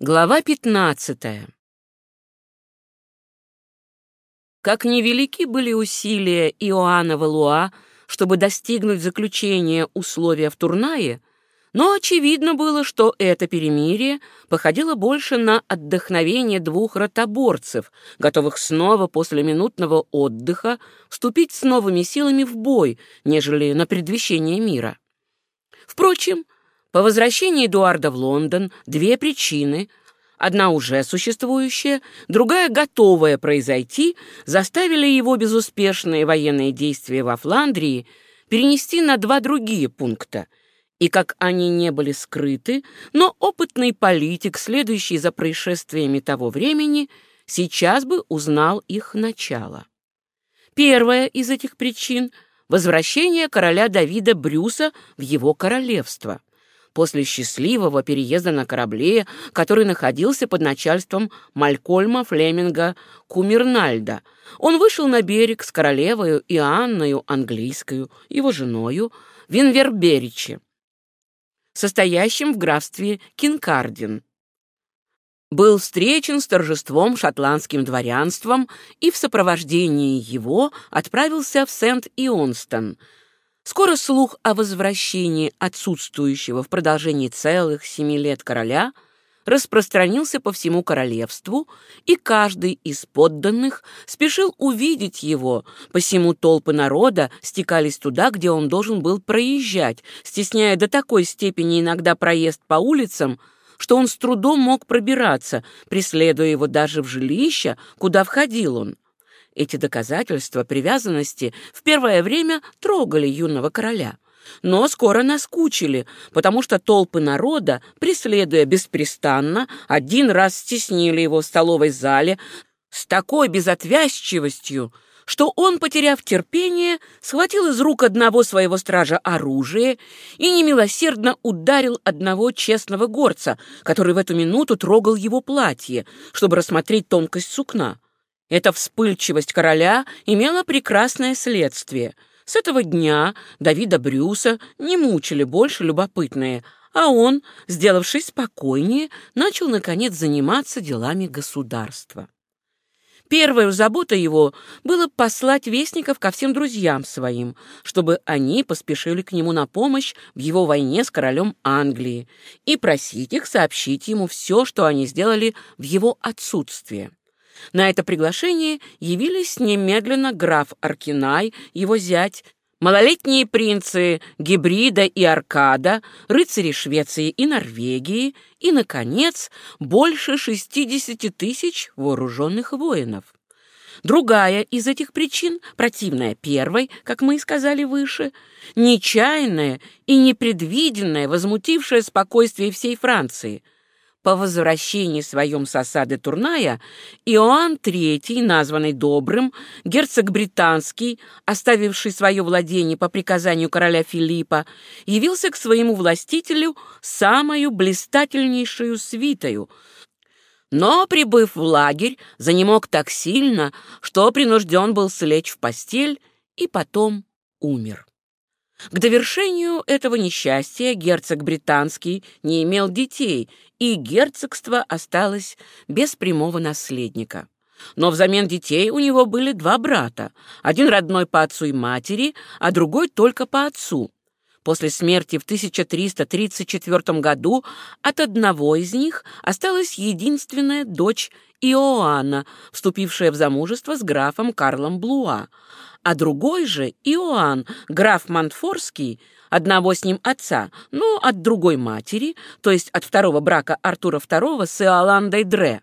Глава 15. Как невелики были усилия Иоанна Валуа, чтобы достигнуть заключения условия в Турнае, но очевидно было, что это перемирие походило больше на отдохновение двух ротоборцев, готовых снова после минутного отдыха вступить с новыми силами в бой, нежели на предвещение мира. Впрочем, по возвращении Эдуарда в Лондон две причины, одна уже существующая, другая готовая произойти, заставили его безуспешные военные действия во Фландрии перенести на два другие пункта. И как они не были скрыты, но опытный политик, следующий за происшествиями того времени, сейчас бы узнал их начало. Первая из этих причин — возвращение короля Давида Брюса в его королевство — после счастливого переезда на корабле, который находился под начальством Малькольма Флеминга Кумернальда. Он вышел на берег с королевою Иоанною Английскою, его женою, Винверберичи, состоящим в графстве Кинкардин. Был встречен с торжеством шотландским дворянством и в сопровождении его отправился в Сент-Ионстон – Скоро слух о возвращении отсутствующего в продолжении целых семи лет короля распространился по всему королевству, и каждый из подданных спешил увидеть его, посему толпы народа стекались туда, где он должен был проезжать, стесняя до такой степени иногда проезд по улицам, что он с трудом мог пробираться, преследуя его даже в жилище, куда входил он. Эти доказательства привязанности в первое время трогали юного короля, но скоро наскучили, потому что толпы народа, преследуя беспрестанно, один раз стеснили его в столовой зале с такой безотвязчивостью, что он, потеряв терпение, схватил из рук одного своего стража оружие и немилосердно ударил одного честного горца, который в эту минуту трогал его платье, чтобы рассмотреть тонкость сукна. Эта вспыльчивость короля имела прекрасное следствие. С этого дня Давида Брюса не мучили больше любопытные, а он, сделавшись спокойнее, начал, наконец, заниматься делами государства. Первой заботой его было послать вестников ко всем друзьям своим, чтобы они поспешили к нему на помощь в его войне с королем Англии и просить их сообщить ему все, что они сделали в его отсутствие. На это приглашение явились немедленно граф Аркинай, его зять, малолетние принцы Гибрида и Аркада, рыцари Швеции и Норвегии и, наконец, больше 60 тысяч вооруженных воинов. Другая из этих причин, противная первой, как мы и сказали выше, нечаянная и непредвиденная, возмутившая спокойствие всей Франции – по возвращении своем с осады Турная Иоанн III, названный Добрым, герцог британский, оставивший свое владение по приказанию короля Филиппа, явился к своему властителю самую блистательнейшую свитою, но, прибыв в лагерь, занемог так сильно, что принужден был слечь в постель и потом умер. К довершению этого несчастья герцог британский не имел детей, и герцогство осталось без прямого наследника. Но взамен детей у него были два брата, один родной по отцу и матери, а другой только по отцу. После смерти в 1334 году от одного из них осталась единственная дочь Иоанна, вступившая в замужество с графом Карлом Блуа, а другой же Иоанн, граф Монтфорский, одного с ним отца, но от другой матери, то есть от второго брака Артура II с Иоландой Дре.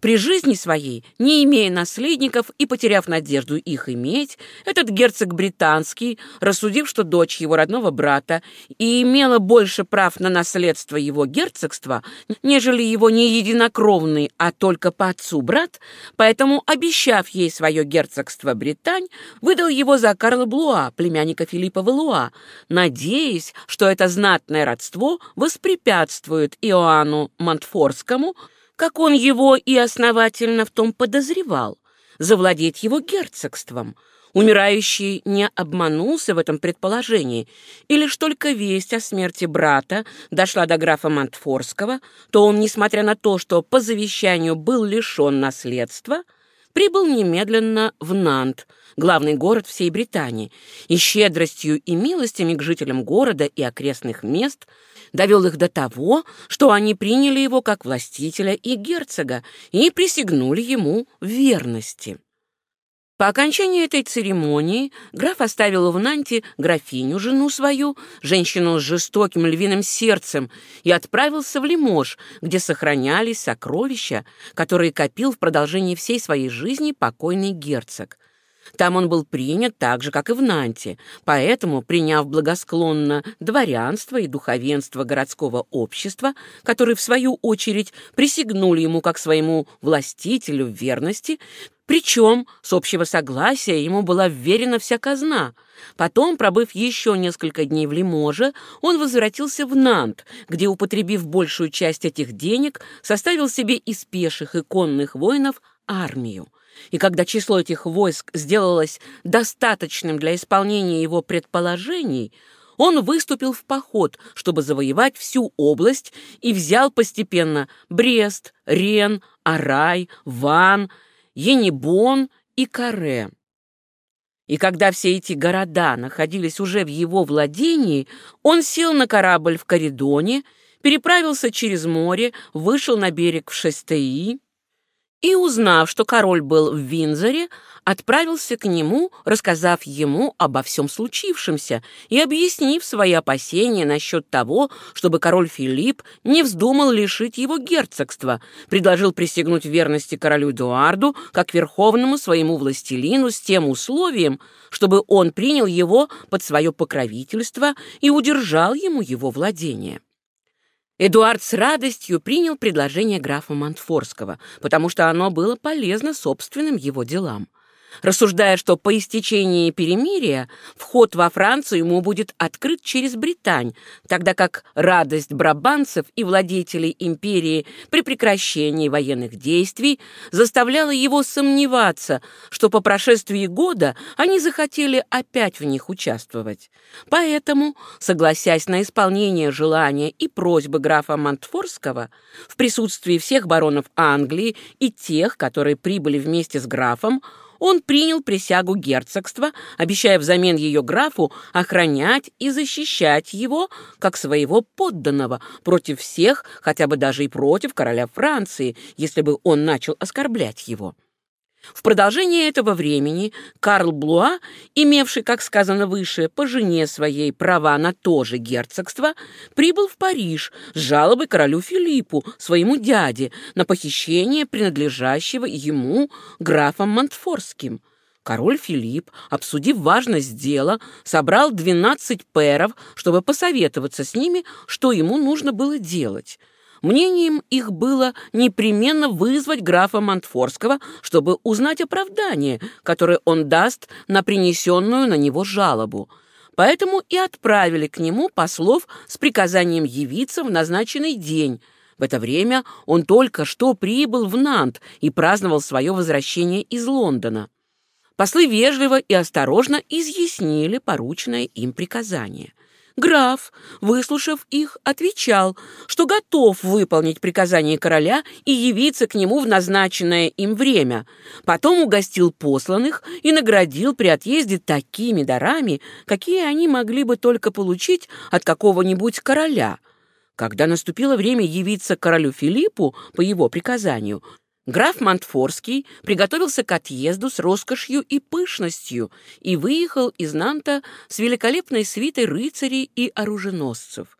При жизни своей, не имея наследников и потеряв надежду их иметь, этот герцог британский, рассудив, что дочь его родного брата и имела больше прав на наследство его герцогства, нежели его не единокровный, а только по отцу брат, поэтому, обещав ей свое герцогство Британь, выдал его за Карла Блуа, племянника Филиппа Валуа, надеясь, что это знатное родство воспрепятствует Иоанну Монтфорскому как он его и основательно в том подозревал, завладеть его герцогством. Умирающий не обманулся в этом предположении, и лишь только весть о смерти брата дошла до графа Монтфорского, то он, несмотря на то, что по завещанию был лишен наследства, прибыл немедленно в Нант, главный город всей Британии, и щедростью и милостями к жителям города и окрестных мест довел их до того, что они приняли его как властителя и герцога и присягнули ему верности. По окончании этой церемонии граф оставил в Нанте графиню, жену свою, женщину с жестоким львиным сердцем, и отправился в Лимож, где сохранялись сокровища, которые копил в продолжении всей своей жизни покойный герцог. Там он был принят так же, как и в Нанте, поэтому, приняв благосклонно дворянство и духовенство городского общества, которые, в свою очередь, присягнули ему как своему властителю верности, причем с общего согласия ему была вверена вся казна. Потом, пробыв еще несколько дней в Лиможе, он возвратился в Нант, где, употребив большую часть этих денег, составил себе из пеших и конных воинов армию. И когда число этих войск сделалось достаточным для исполнения его предположений, он выступил в поход, чтобы завоевать всю область, и взял постепенно Брест, Рен, Арай, Ван, Енибон и Каре. И когда все эти города находились уже в его владении, он сел на корабль в Коридоне, переправился через море, вышел на берег в Шестеи, и, узнав, что король был в Винзоре, отправился к нему, рассказав ему обо всем случившемся и объяснив свои опасения насчет того, чтобы король Филипп не вздумал лишить его герцогства, предложил присягнуть верности королю Эдуарду как верховному своему властелину с тем условием, чтобы он принял его под свое покровительство и удержал ему его владение. Эдуард с радостью принял предложение графа Монтфорского, потому что оно было полезно собственным его делам рассуждая, что по истечении перемирия вход во Францию ему будет открыт через Британь, тогда как радость брабанцев и владетелей империи при прекращении военных действий заставляла его сомневаться, что по прошествии года они захотели опять в них участвовать. Поэтому, согласясь на исполнение желания и просьбы графа Монтфорского, в присутствии всех баронов Англии и тех, которые прибыли вместе с графом, он принял присягу герцогства, обещая взамен ее графу охранять и защищать его, как своего подданного, против всех, хотя бы даже и против короля Франции, если бы он начал оскорблять его. В продолжение этого времени Карл Блуа, имевший, как сказано выше, по жене своей права на то же герцогство, прибыл в Париж с жалобой королю Филиппу, своему дяде, на похищение принадлежащего ему графом Монтфорским. Король Филипп, обсудив важность дела, собрал 12 пэров, чтобы посоветоваться с ними, что ему нужно было делать – Мнением их было непременно вызвать графа Монтфорского, чтобы узнать оправдание, которое он даст на принесенную на него жалобу. Поэтому и отправили к нему послов с приказанием явиться в назначенный день. В это время он только что прибыл в Нант и праздновал свое возвращение из Лондона. Послы вежливо и осторожно изъяснили порученное им приказание. Граф, выслушав их, отвечал, что готов выполнить приказание короля и явиться к нему в назначенное им время. Потом угостил посланных и наградил при отъезде такими дарами, какие они могли бы только получить от какого-нибудь короля. Когда наступило время явиться королю Филиппу по его приказанию, Граф Монтфорский приготовился к отъезду с роскошью и пышностью и въехал из Нанта с великолепной свитой рыцарей и оруженосцев.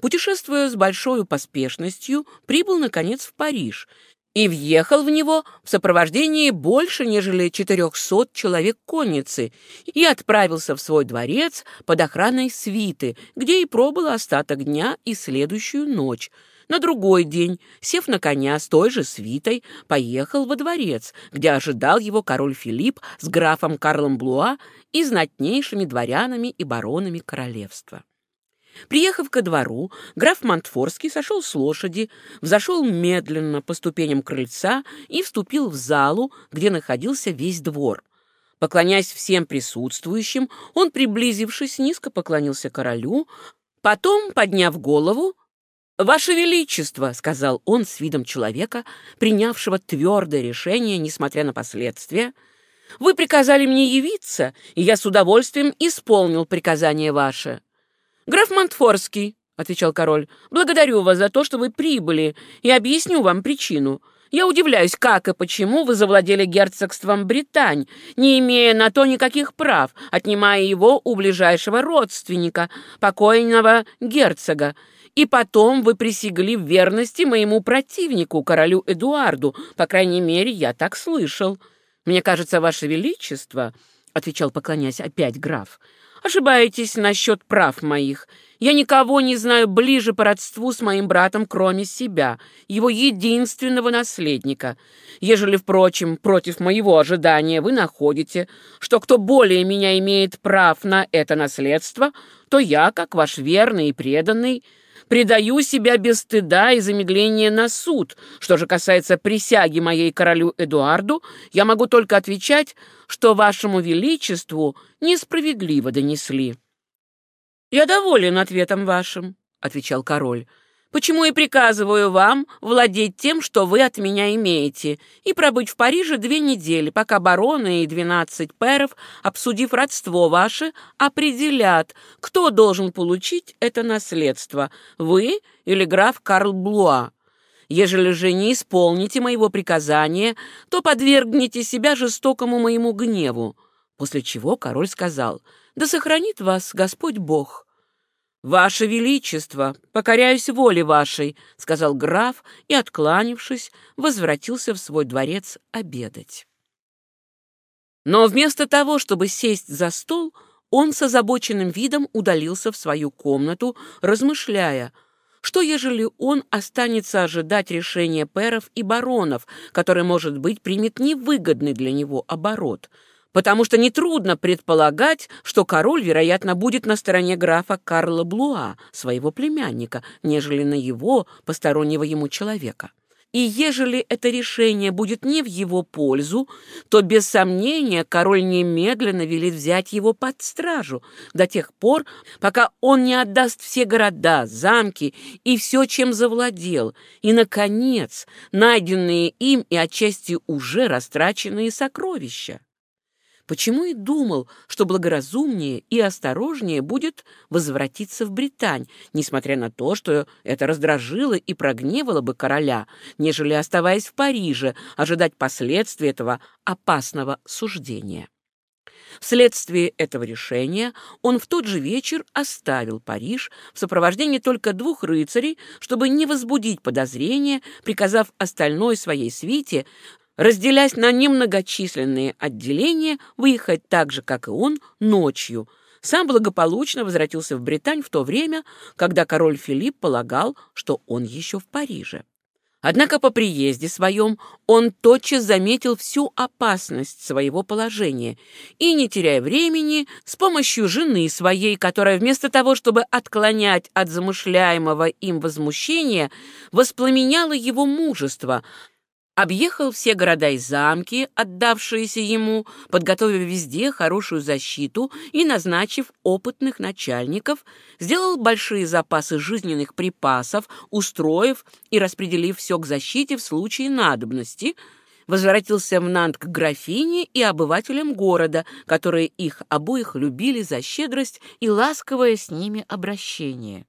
Путешествуя с большой поспешностью, прибыл, наконец, в Париж и въехал в него в сопровождении больше, нежели 400 человек конницы, и отправился в свой дворец под охраной свиты, где и пробыл остаток дня и следующую ночь — на другой день, сев на коня с той же свитой, поехал во дворец, где ожидал его король Филипп с графом Карлом Блуа и знатнейшими дворянами и баронами королевства. Приехав ко двору, граф Монтфорский сошел с лошади, взошел медленно по ступеням крыльца и вступил в залу, где находился весь двор. Поклонясь всем присутствующим, он, приблизившись, низко поклонился королю, потом, подняв голову, «Ваше Величество», — сказал он с видом человека, принявшего твердое решение, несмотря на последствия, «вы приказали мне явиться, и я с удовольствием исполнил приказание ваше». «Граф Монтфорский», — отвечал король, — «благодарю вас за то, что вы прибыли, и объясню вам причину. Я удивляюсь, как и почему вы завладели герцогством Британь, не имея на то никаких прав, отнимая его у ближайшего родственника, покойного герцога, и потом вы присягли в верности моему противнику, королю Эдуарду. По крайней мере, я так слышал. Мне кажется, ваше величество, — отвечал, поклонясь опять граф, — ошибаетесь насчет прав моих. Я никого не знаю ближе по родству с моим братом, кроме себя, его единственного наследника. Ежели, впрочем, против моего ожидания вы находите, что кто более меня имеет прав на это наследство, то я, как ваш верный и преданный, — предаю себя без стыда и замедления на суд. Что же касается присяги моей королю Эдуарду, я могу только отвечать, что вашему величеству несправедливо донесли». «Я доволен ответом вашим», — отвечал король почему и приказываю вам владеть тем, что вы от меня имеете, и пробыть в Париже две недели, пока бароны и двенадцать перов, обсудив родство ваше, определят, кто должен получить это наследство, вы или граф Карл Блуа. Ежели же не исполните моего приказания, то подвергнете себя жестокому моему гневу». После чего король сказал, «Да сохранит вас Господь Бог». «Ваше Величество, покоряюсь воле вашей», — сказал граф и, откланившись, возвратился в свой дворец обедать. Но вместо того, чтобы сесть за стол, он с озабоченным видом удалился в свою комнату, размышляя, что ежели он останется ожидать решения перов и баронов, который, может быть, примет невыгодный для него оборот — потому что нетрудно предполагать, что король, вероятно, будет на стороне графа Карла Блуа, своего племянника, нежели на его, постороннего ему человека. И ежели это решение будет не в его пользу, то, без сомнения, король немедленно велит взять его под стражу до тех пор, пока он не отдаст все города, замки и все, чем завладел, и, наконец, найденные им и отчасти уже растраченные сокровища почему и думал, что благоразумнее и осторожнее будет возвратиться в Британь, несмотря на то, что это раздражило и прогневало бы короля, нежели, оставаясь в Париже, ожидать последствий этого опасного суждения. Вследствие этого решения он в тот же вечер оставил Париж в сопровождении только двух рыцарей, чтобы не возбудить подозрения, приказав остальной своей свите разделясь на немногочисленные отделения, выехать так же, как и он, ночью. Сам благополучно возвратился в Британь в то время, когда король Филипп полагал, что он еще в Париже. Однако по приезде своем он тотчас заметил всю опасность своего положения и, не теряя времени, с помощью жены своей, которая вместо того, чтобы отклонять от замышляемого им возмущения, воспламеняла его мужество, Объехал все города и замки, отдавшиеся ему, подготовив везде хорошую защиту и назначив опытных начальников, сделал большие запасы жизненных припасов, устроив и распределив все к защите в случае надобности, возвратился в Нант к графине и обывателям города, которые их обоих любили за щедрость и ласковое с ними обращение.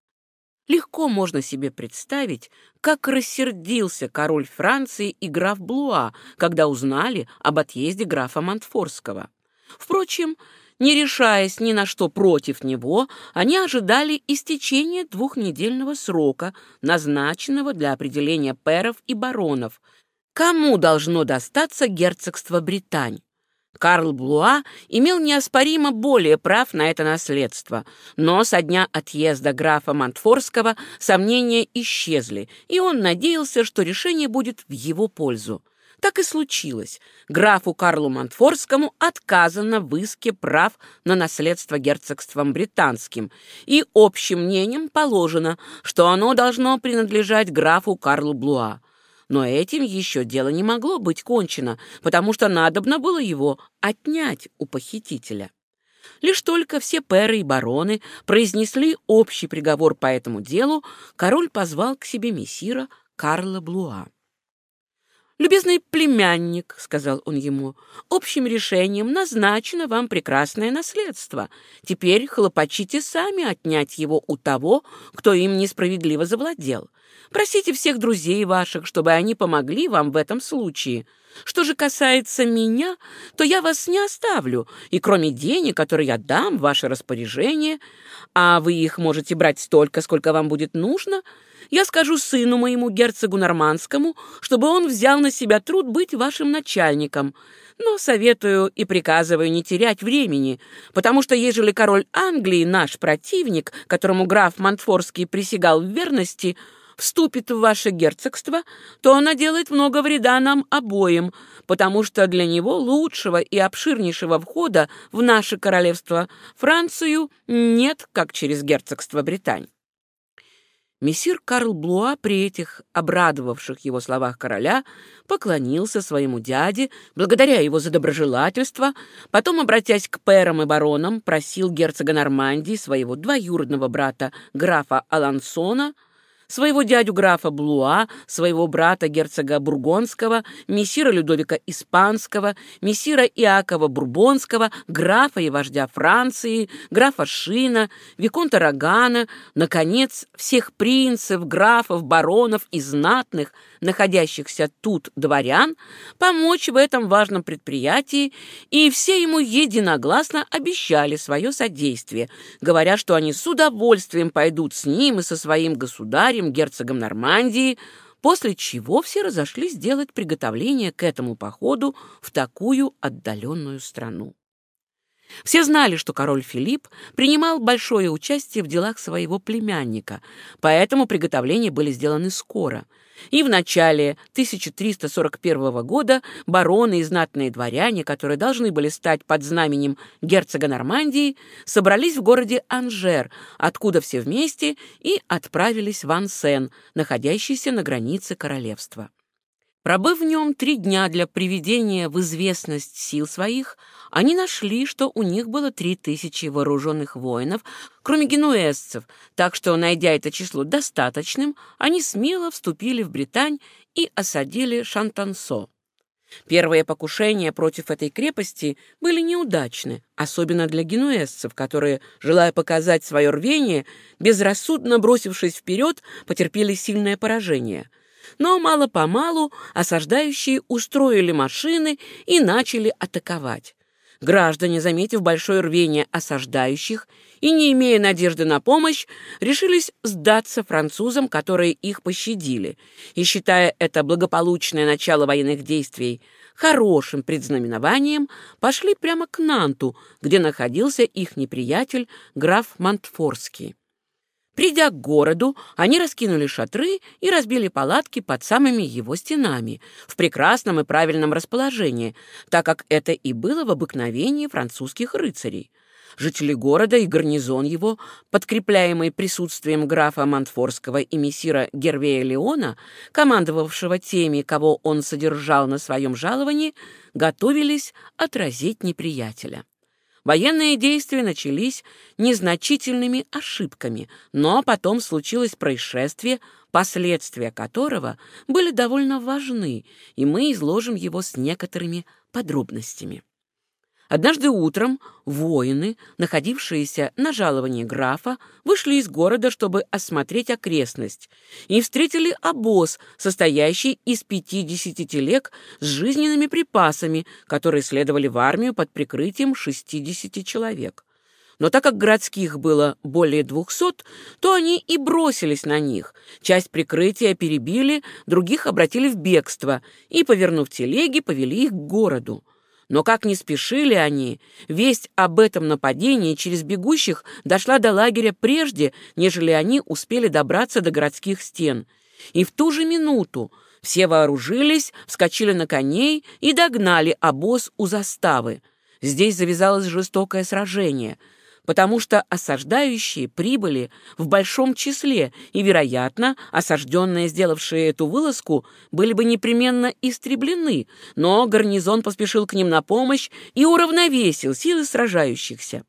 Легко можно себе представить, как рассердился король Франции и граф Блуа, когда узнали об отъезде графа Монтфорского. Впрочем, не решаясь ни на что против него, они ожидали истечения двухнедельного срока, назначенного для определения перов и баронов, кому должно достаться герцогство Британь. Карл Блуа имел неоспоримо более прав на это наследство, но со дня отъезда графа Монтфорского сомнения исчезли, и он надеялся, что решение будет в его пользу. Так и случилось. Графу Карлу Монтфорскому отказано в иске прав на наследство герцогством британским, и общим мнением положено, что оно должно принадлежать графу Карлу Блуа. Но этим еще дело не могло быть кончено, потому что надобно было его отнять у похитителя. Лишь только все пэры и бароны произнесли общий приговор по этому делу, король позвал к себе мессира Карла Блуа. «Любезный племянник», — сказал он ему, — «общим решением назначено вам прекрасное наследство. Теперь хлопочите сами отнять его у того, кто им несправедливо завладел. Просите всех друзей ваших, чтобы они помогли вам в этом случае. Что же касается меня, то я вас не оставлю, и кроме денег, которые я дам в ваше распоряжение, а вы их можете брать столько, сколько вам будет нужно, я скажу сыну моему, герцогу Нормандскому, чтобы он взял на себя труд быть вашим начальником. Но советую и приказываю не терять времени, потому что ежели король Англии, наш противник, которому граф Монтфорский присягал в верности, — вступит в ваше герцогство, то она делает много вреда нам обоим, потому что для него лучшего и обширнейшего входа в наше королевство Францию нет, как через герцогство Британь. Мессир Карл Блуа при этих обрадовавших его словах короля поклонился своему дяде, благодаря его за доброжелательство, потом, обратясь к пэрам и баронам, просил герцога Нормандии, своего двоюродного брата графа Алансона, своего дядю графа Блуа, своего брата герцога Бургонского, мессира Людовика Испанского, мессира Иакова Бурбонского, графа и вождя Франции, графа Шина, виконта Рогана, наконец, всех принцев, графов, баронов и знатных, находящихся тут дворян, помочь в этом важном предприятии, и все ему единогласно обещали свое содействие, говоря, что они с удовольствием пойдут с ним и со своим государем, великим герцогом Нормандии, после чего все разошлись делать приготовление к этому походу в такую отдаленную страну. Все знали, что король Филипп принимал большое участие в делах своего племянника, поэтому приготовления были сделаны скоро — и в начале 1341 года бароны и знатные дворяне, которые должны были стать под знаменем герцога Нормандии, собрались в городе Анжер, откуда все вместе и отправились в Ансен, находящийся на границе королевства. Пробыв в нем три дня для приведения в известность сил своих, они нашли, что у них было три тысячи вооруженных воинов, кроме генуэзцев, так что, найдя это число достаточным, они смело вступили в Британь и осадили Шантансо. Первые покушения против этой крепости были неудачны, особенно для генуэзцев, которые, желая показать свое рвение, безрассудно бросившись вперед, потерпели сильное поражение — но мало-помалу осаждающие устроили машины и начали атаковать. Граждане, заметив большое рвение осаждающих и не имея надежды на помощь, решились сдаться французам, которые их пощадили, и, считая это благополучное начало военных действий хорошим предзнаменованием, пошли прямо к Нанту, где находился их неприятель граф Монтфорский. Придя к городу, они раскинули шатры и разбили палатки под самыми его стенами, в прекрасном и правильном расположении, так как это и было в обыкновении французских рыцарей. Жители города и гарнизон его, подкрепляемый присутствием графа Монтфорского и мессира Гервея Леона, командовавшего теми, кого он содержал на своем жаловании, готовились отразить неприятеля. Военные действия начались незначительными ошибками, но потом случилось происшествие, последствия которого были довольно важны, и мы изложим его с некоторыми подробностями. Однажды утром воины, находившиеся на жаловании графа, вышли из города, чтобы осмотреть окрестность, и встретили обоз, состоящий из 50 телег с жизненными припасами, которые следовали в армию под прикрытием 60 человек. Но так как городских было более двухсот, то они и бросились на них. Часть прикрытия перебили, других обратили в бегство и, повернув телеги, повели их к городу. Но как не спешили они, весть об этом нападении через бегущих дошла до лагеря прежде, нежели они успели добраться до городских стен. И в ту же минуту все вооружились, вскочили на коней и догнали обоз у заставы. Здесь завязалось жестокое сражение. Потому что осаждающие прибыли в большом числе, и, вероятно, осажденные, сделавшие эту вылазку, были бы непременно истреблены, но гарнизон поспешил к ним на помощь и уравновесил силы сражающихся.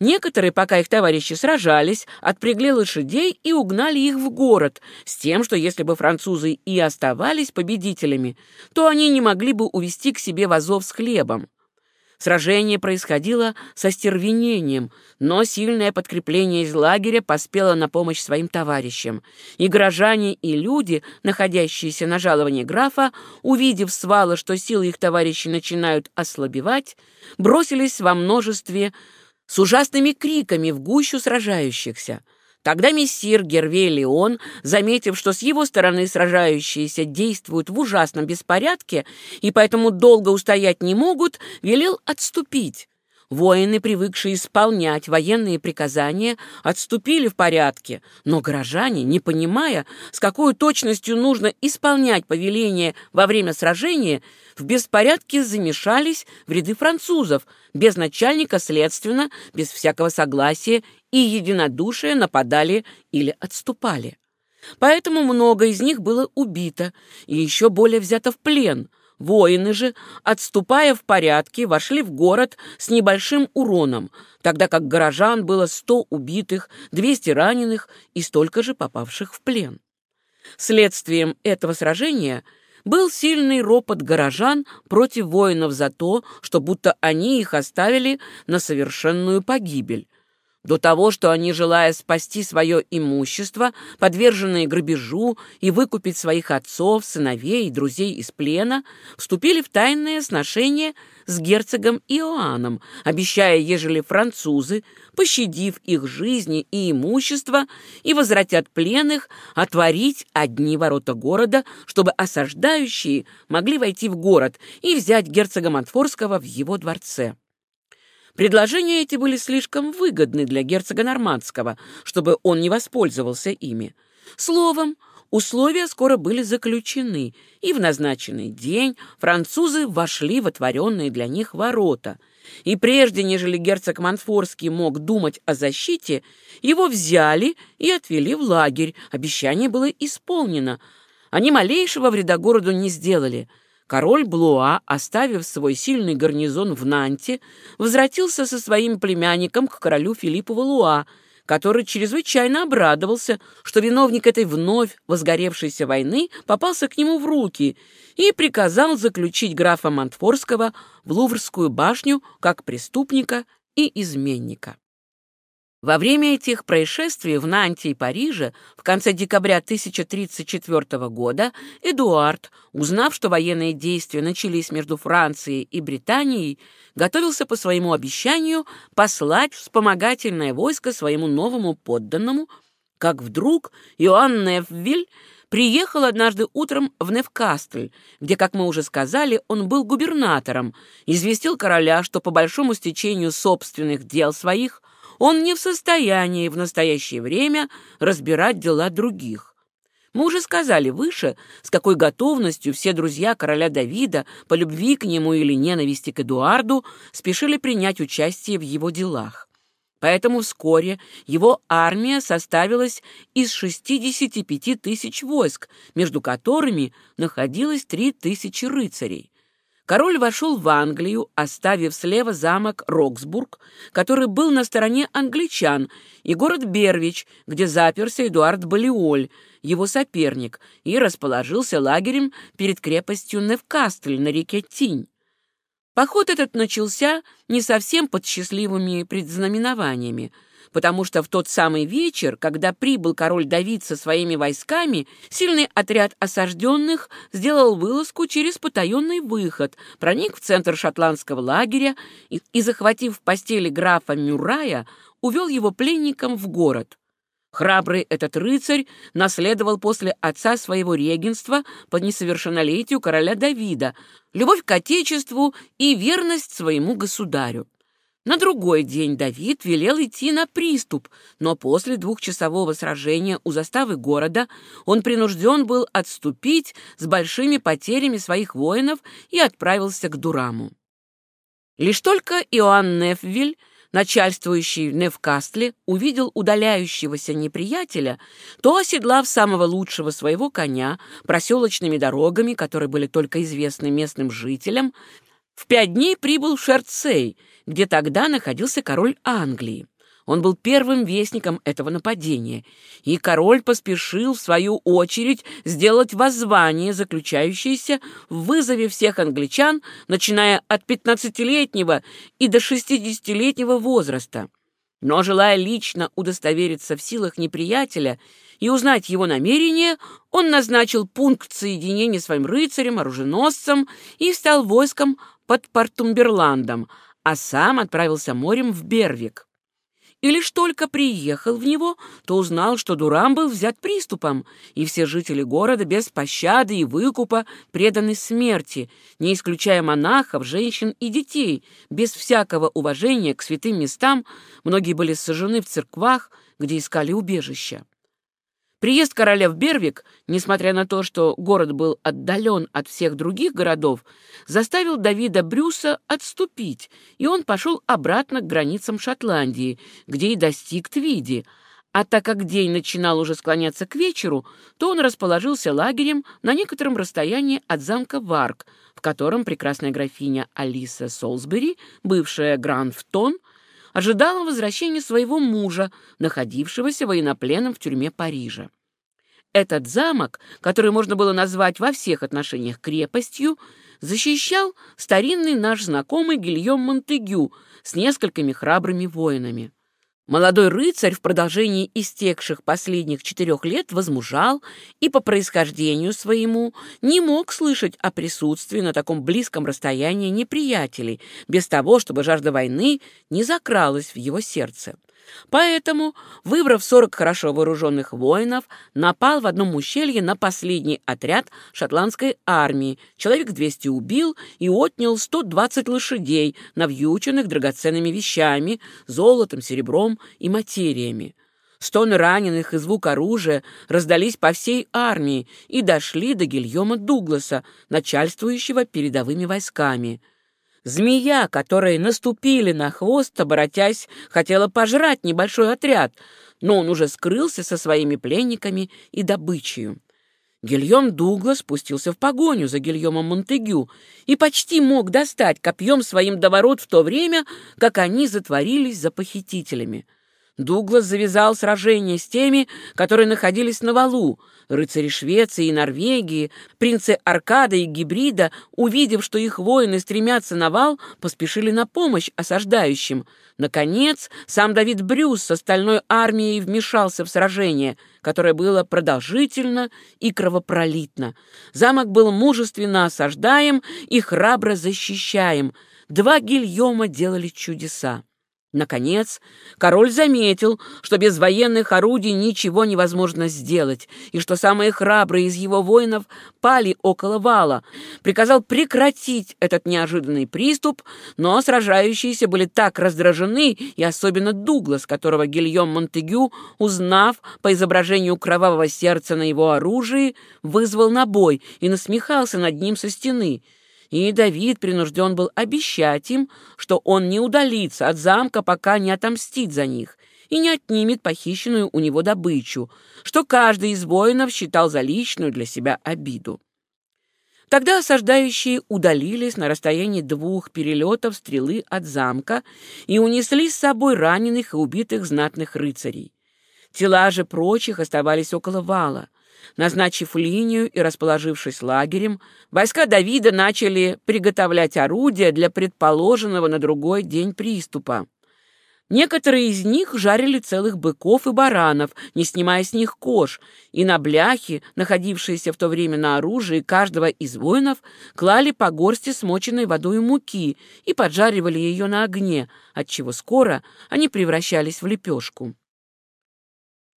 Некоторые, пока их товарищи сражались, отпрягли лошадей и угнали их в город, с тем, что если бы французы и оставались победителями, то они не могли бы увести к себе вазов с хлебом. Сражение происходило со стервенением, но сильное подкрепление из лагеря поспело на помощь своим товарищам, и горожане и люди, находящиеся на жаловании графа, увидев свало, что силы их товарищей начинают ослабевать, бросились во множестве с ужасными криками в гущу сражающихся. Тогда мессир Гервей Леон, заметив, что с его стороны сражающиеся действуют в ужасном беспорядке и поэтому долго устоять не могут, велел отступить. Воины, привыкшие исполнять военные приказания, отступили в порядке, но горожане, не понимая, с какой точностью нужно исполнять повеление во время сражения, в беспорядке замешались в ряды французов, без начальника, следственно, без всякого согласия и единодушия нападали или отступали. Поэтому много из них было убито и еще более взято в плен – Воины же, отступая в порядке, вошли в город с небольшим уроном, тогда как горожан было сто убитых, двести раненых и столько же попавших в плен. Следствием этого сражения был сильный ропот горожан против воинов за то, что будто они их оставили на совершенную погибель, до того, что они, желая спасти свое имущество, подверженные грабежу и выкупить своих отцов, сыновей и друзей из плена, вступили в тайное сношение с герцогом Иоанном, обещая, ежели французы, пощадив их жизни и имущество и возвратят пленных, отворить одни ворота города, чтобы осаждающие могли войти в город и взять герцога Монтфорского в его дворце. Предложения эти были слишком выгодны для герцога Нормандского, чтобы он не воспользовался ими. Словом, условия скоро были заключены, и в назначенный день французы вошли в отворенные для них ворота. И прежде, нежели герцог Монфорский мог думать о защите, его взяли и отвели в лагерь. Обещание было исполнено. Они малейшего вреда городу не сделали — Король Блуа, оставив свой сильный гарнизон в Нанте, возвратился со своим племянником к королю Филиппу Валуа, который чрезвычайно обрадовался, что виновник этой вновь возгоревшейся войны попался к нему в руки и приказал заключить графа Монтфорского в Луврскую башню как преступника и изменника. Во время этих происшествий в Нанте и Париже в конце декабря 1034 года Эдуард, узнав, что военные действия начались между Францией и Британией, готовился по своему обещанию послать вспомогательное войско своему новому подданному, как вдруг Иоанн Нефвиль приехал однажды утром в Невкастль, где, как мы уже сказали, он был губернатором, известил короля, что по большому стечению собственных дел своих – он не в состоянии в настоящее время разбирать дела других. Мы уже сказали выше, с какой готовностью все друзья короля Давида по любви к нему или ненависти к Эдуарду спешили принять участие в его делах. Поэтому вскоре его армия составилась из 65 тысяч войск, между которыми находилось 3 тысячи рыцарей. Король вошел в Англию, оставив слева замок Роксбург, который был на стороне англичан, и город Бервич, где заперся Эдуард Балиоль, его соперник, и расположился лагерем перед крепостью Невкастль на реке Тинь. Поход этот начался не совсем под счастливыми предзнаменованиями — потому что в тот самый вечер, когда прибыл король Давид со своими войсками, сильный отряд осажденных сделал вылазку через потаенный выход, проник в центр шотландского лагеря и, и захватив в постели графа Мюррая, увел его пленником в город. Храбрый этот рыцарь наследовал после отца своего регенства по несовершеннолетию короля Давида, любовь к отечеству и верность своему государю. На другой день Давид велел идти на приступ, но после двухчасового сражения у заставы города он принужден был отступить с большими потерями своих воинов и отправился к Дураму. Лишь только Иоанн Нефвиль начальствующий в Невкастле, увидел удаляющегося неприятеля, то, оседлав самого лучшего своего коня проселочными дорогами, которые были только известны местным жителям, в пять дней прибыл в Шерцей, где тогда находился король Англии. Он был первым вестником этого нападения, и король поспешил, в свою очередь, сделать воззвание, заключающееся в вызове всех англичан, начиная от 15-летнего и до 60-летнего возраста. Но, желая лично удостовериться в силах неприятеля и узнать его намерения, он назначил пункт соединения своим рыцарем, оруженосцем и стал войском под Портумберландом, а сам отправился морем в Бервик и лишь только приехал в него, то узнал, что Дурам был взят приступом, и все жители города без пощады и выкупа преданы смерти, не исключая монахов, женщин и детей, без всякого уважения к святым местам, многие были сожжены в церквах, где искали убежища. Приезд короля в Бервик, несмотря на то, что город был отдален от всех других городов, заставил Давида Брюса отступить, и он пошел обратно к границам Шотландии, где и достиг Твиди. А так как день начинал уже склоняться к вечеру, то он расположился лагерем на некотором расстоянии от замка Варк, в котором прекрасная графиня Алиса Солсбери, бывшая Гранфтон, ожидала возвращения своего мужа, находившегося военнопленным в тюрьме Парижа. Этот замок, который можно было назвать во всех отношениях крепостью, защищал старинный наш знакомый Гильем Монтегю с несколькими храбрыми воинами. Молодой рыцарь в продолжении истекших последних четырех лет возмужал и по происхождению своему не мог слышать о присутствии на таком близком расстоянии неприятелей, без того, чтобы жажда войны не закралась в его сердце. Поэтому, выбрав сорок хорошо вооруженных воинов, напал в одном ущелье на последний отряд шотландской армии, человек 200 убил и отнял 120 лошадей, навьюченных драгоценными вещами, золотом, серебром и материями. Стоны раненых и звук оружия раздались по всей армии и дошли до Гильома Дугласа, начальствующего передовыми войсками — Змея, которой наступили на хвост, оборотясь, хотела пожрать небольшой отряд, но он уже скрылся со своими пленниками и добычей. Гильем Дуглас спустился в погоню за Гильемом Монтегю и почти мог достать копьем своим доворот в то время, как они затворились за похитителями. Дуглас завязал сражение с теми, которые находились на валу, Рыцари Швеции и Норвегии, принцы Аркада и Гибрида, увидев, что их воины стремятся на вал, поспешили на помощь осаждающим. Наконец, сам Давид Брюс с остальной армией вмешался в сражение, которое было продолжительно и кровопролитно. Замок был мужественно осаждаем и храбро защищаем. Два гильома делали чудеса. Наконец, король заметил, что без военных орудий ничего невозможно сделать, и что самые храбрые из его воинов пали около вала. Приказал прекратить этот неожиданный приступ, но сражающиеся были так раздражены, и особенно Дуглас, которого Гильем Монтегю, узнав по изображению кровавого сердца на его оружии, вызвал на бой и насмехался над ним со стены — и Давид принужден был обещать им, что он не удалится от замка, пока не отомстит за них и не отнимет похищенную у него добычу, что каждый из воинов считал за личную для себя обиду. Тогда осаждающие удалились на расстоянии двух перелетов стрелы от замка и унесли с собой раненых и убитых знатных рыцарей. Тела же прочих оставались около вала. Назначив линию и расположившись лагерем, войска Давида начали приготовлять орудия для предположенного на другой день приступа. Некоторые из них жарили целых быков и баранов, не снимая с них кож, и на бляхи, находившиеся в то время на оружии каждого из воинов, клали по горсти смоченной водой муки и поджаривали ее на огне, отчего скоро они превращались в лепешку.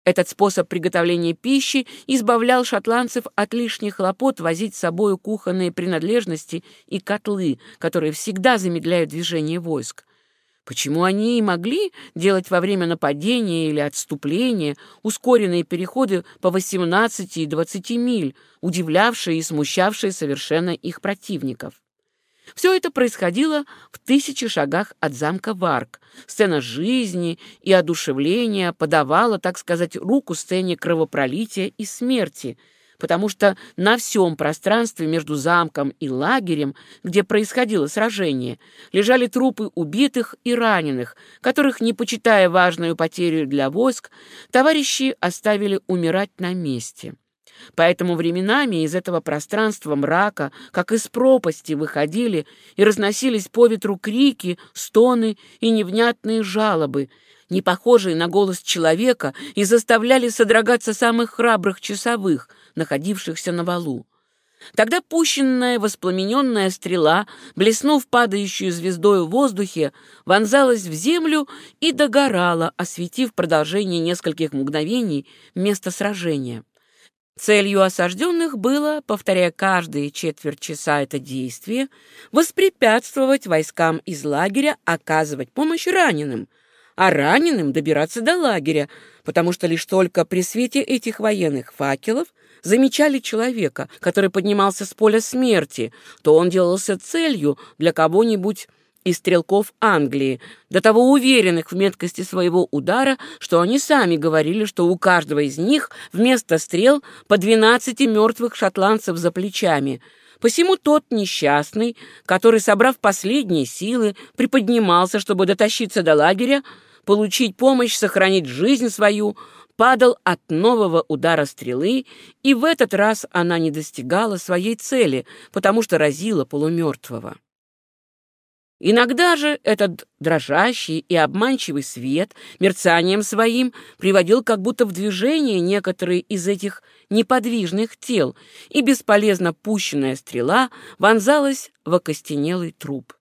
Этот способ приготовления пищи избавлял шотландцев от лишних хлопот возить с собой кухонные принадлежности и котлы, которые всегда замедляют движение войск. Почему они и могли делать во время нападения или отступления ускоренные переходы по 18 и 20 миль, удивлявшие и смущавшие совершенно их противников? Все это происходило в тысячи шагах от замка Варк. Сцена жизни и одушевления подавала, так сказать, руку сцене кровопролития и смерти, потому что на всем пространстве между замком и лагерем, где происходило сражение, лежали трупы убитых и раненых, которых, не почитая важную потерю для войск, товарищи оставили умирать на месте. Поэтому временами из этого пространства мрака, как из пропасти, выходили и разносились по ветру крики, стоны и невнятные жалобы, не похожие на голос человека, и заставляли содрогаться самых храбрых часовых, находившихся на валу. Тогда пущенная воспламененная стрела, блеснув падающую звездой в воздухе, вонзалась в землю и догорала, осветив продолжение нескольких мгновений место сражения. Целью осажденных было, повторяя каждые четверть часа это действие, воспрепятствовать войскам из лагеря оказывать помощь раненым, а раненым добираться до лагеря, потому что лишь только при свете этих военных факелов замечали человека, который поднимался с поля смерти, то он делался целью для кого-нибудь и стрелков Англии, до того уверенных в меткости своего удара, что они сами говорили, что у каждого из них вместо стрел по двенадцати мертвых шотландцев за плечами. Посему тот несчастный, который, собрав последние силы, приподнимался, чтобы дотащиться до лагеря, получить помощь, сохранить жизнь свою, падал от нового удара стрелы, и в этот раз она не достигала своей цели, потому что разила полумертвого. Иногда же этот дрожащий и обманчивый свет мерцанием своим приводил как будто в движение некоторые из этих неподвижных тел, и бесполезно пущенная стрела вонзалась в окостенелый труп.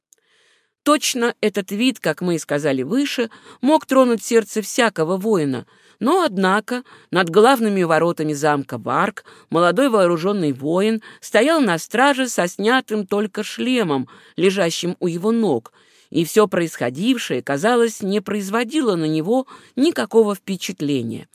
Точно этот вид, как мы и сказали выше, мог тронуть сердце всякого воина — но, однако, над главными воротами замка Варк молодой вооруженный воин стоял на страже со снятым только шлемом, лежащим у его ног, и все происходившее, казалось, не производило на него никакого впечатления.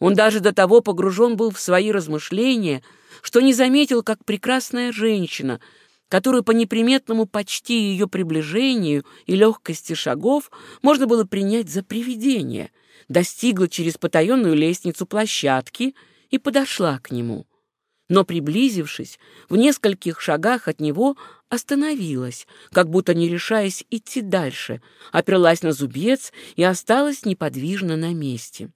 Он даже до того погружен был в свои размышления, что не заметил, как прекрасная женщина, которую по неприметному почти ее приближению и легкости шагов можно было принять за привидение — достигла через потаенную лестницу площадки и подошла к нему. Но, приблизившись, в нескольких шагах от него остановилась, как будто не решаясь идти дальше, оперлась на зубец и осталась неподвижно на месте.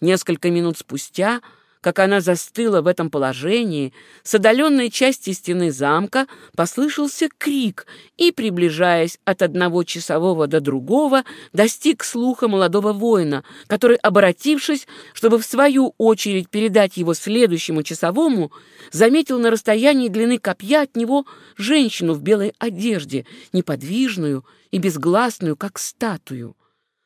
Несколько минут спустя как она застыла в этом положении, с отдаленной части стены замка послышался крик и, приближаясь от одного часового до другого, достиг слуха молодого воина, который, обратившись, чтобы в свою очередь передать его следующему часовому, заметил на расстоянии длины копья от него женщину в белой одежде, неподвижную и безгласную, как статую.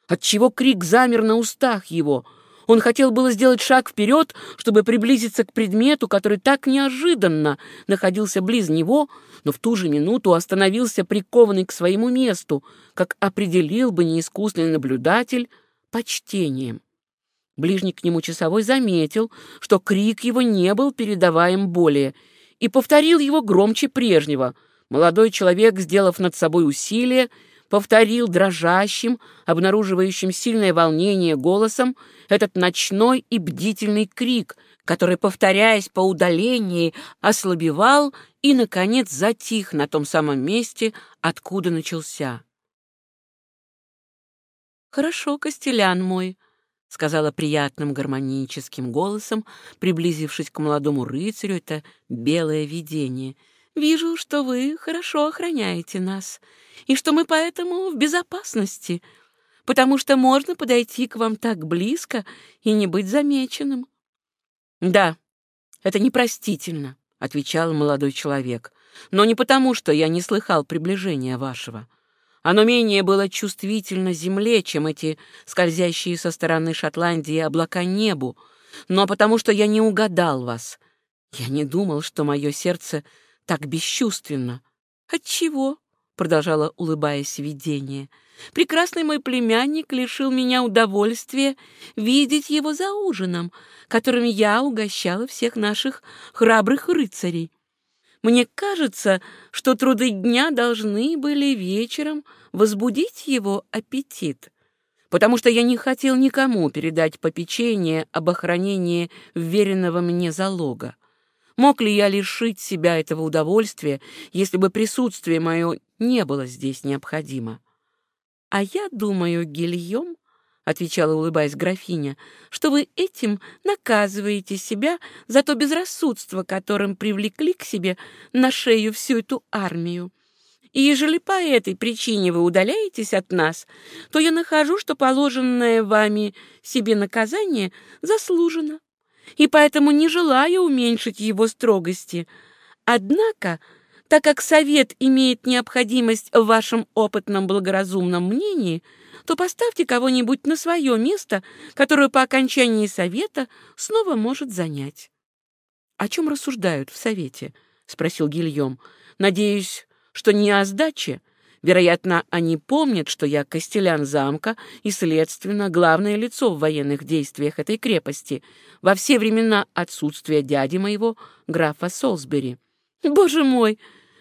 Отчего крик замер на устах его — он хотел было сделать шаг вперед, чтобы приблизиться к предмету, который так неожиданно находился близ него, но в ту же минуту остановился прикованный к своему месту, как определил бы неискусный наблюдатель, почтением. Ближний к нему часовой заметил, что крик его не был передаваем более, и повторил его громче прежнего. Молодой человек, сделав над собой усилие, повторил дрожащим, обнаруживающим сильное волнение голосом этот ночной и бдительный крик, который, повторяясь по удалении, ослабевал и, наконец, затих на том самом месте, откуда начался. «Хорошо, Костелян мой», — сказала приятным гармоническим голосом, приблизившись к молодому рыцарю, это белое видение — Вижу, что вы хорошо охраняете нас, и что мы поэтому в безопасности, потому что можно подойти к вам так близко и не быть замеченным. Да, это непростительно, отвечал молодой человек, но не потому, что я не слыхал приближения вашего. Оно менее было чувствительно земле, чем эти скользящие со стороны Шотландии облака небу, но потому что я не угадал вас. Я не думал, что мое сердце так бесчувственно. Отчего? продолжала улыбаясь видение. Прекрасный мой племянник лишил меня удовольствия видеть его за ужином, которым я угощала всех наших храбрых рыцарей. Мне кажется, что труды дня должны были вечером возбудить его аппетит, потому что я не хотел никому передать попечение об охранении вверенного мне залога. Мог ли я лишить себя этого удовольствия, если бы присутствие мое не было здесь необходимо? А я думаю, Гильем, отвечала, улыбаясь графиня, что вы этим наказываете себя за то безрассудство, которым привлекли к себе на шею всю эту армию. И ежели по этой причине вы удаляетесь от нас, то я нахожу, что положенное вами себе наказание заслужено, и поэтому не желаю уменьшить его строгости. Однако, так как совет имеет необходимость в вашем опытном благоразумном мнении — то поставьте кого-нибудь на свое место, которое по окончании совета снова может занять. — О чем рассуждают в совете? — спросил Гильем. — Надеюсь, что не о сдаче. Вероятно, они помнят, что я костелян замка и, следственно, главное лицо в военных действиях этой крепости во все времена отсутствия дяди моего, графа Солсбери. Боже мой!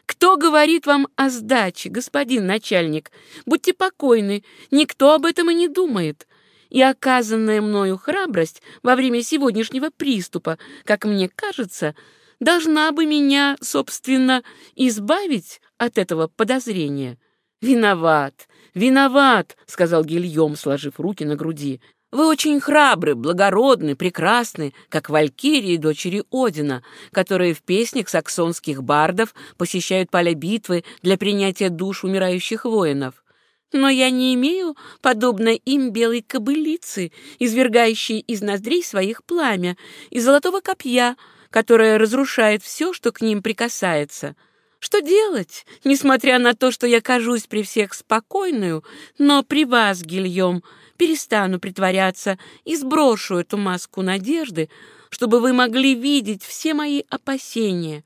Кто говорит вам о сдаче, господин начальник? Будьте покойны, никто об этом и не думает. И оказанная мною храбрость во время сегодняшнего приступа, как мне кажется, должна бы меня, собственно, избавить от этого подозрения. «Виноват, виноват», — сказал Гильем, сложив руки на груди. Вы очень храбры, благородны, прекрасны, как валькирии дочери Одина, которые в песнях саксонских бардов посещают поля битвы для принятия душ умирающих воинов. Но я не имею, подобно им, белой кобылицы, извергающей из ноздрей своих пламя, и золотого копья, которое разрушает все, что к ним прикасается. Что делать, несмотря на то, что я кажусь при всех спокойную, но при вас, Гильем, перестану притворяться и сброшу эту маску надежды, чтобы вы могли видеть все мои опасения.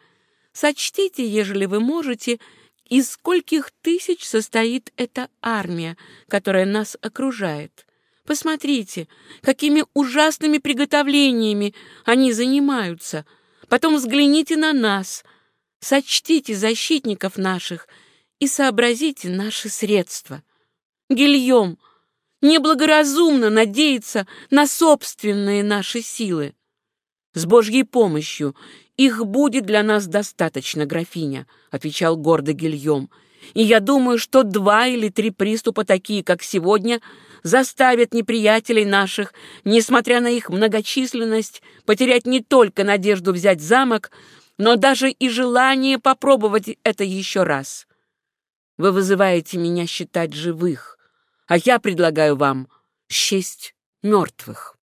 Сочтите, ежели вы можете, из скольких тысяч состоит эта армия, которая нас окружает. Посмотрите, какими ужасными приготовлениями они занимаются. Потом взгляните на нас, сочтите защитников наших и сообразите наши средства. Гильем — неблагоразумно надеяться на собственные наши силы. С Божьей помощью их будет для нас достаточно, графиня, отвечал гордо Гильем. И я думаю, что два или три приступа, такие как сегодня, заставят неприятелей наших, несмотря на их многочисленность, потерять не только надежду взять замок, но даже и желание попробовать это еще раз. Вы вызываете меня считать живых, а я предлагаю вам счесть мертвых.